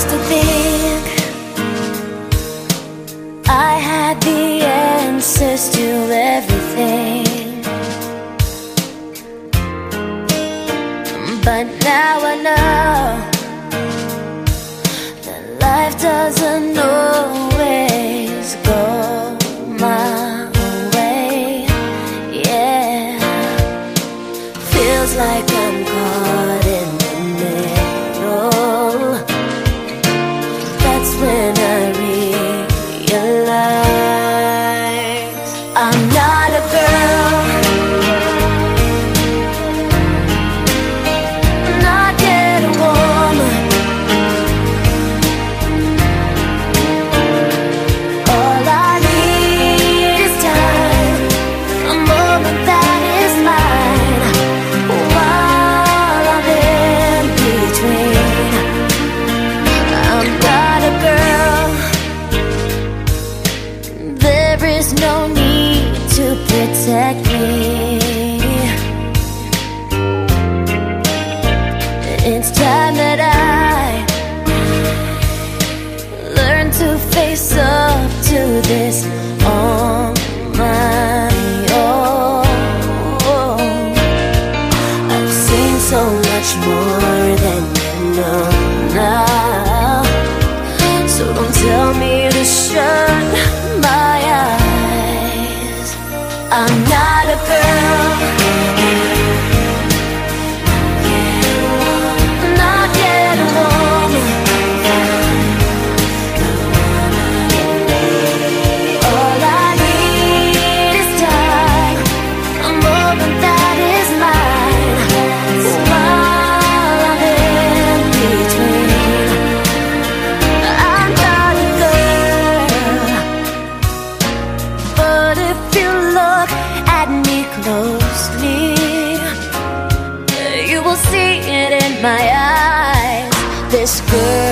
used to think I had the answers to everything. But now I know that life doesn't always go my way. Yeah, feels like I'm caught this on my own. I've seen so much more than you know now. So don't tell me to shut my eyes. I'm not. my eyes. This girl.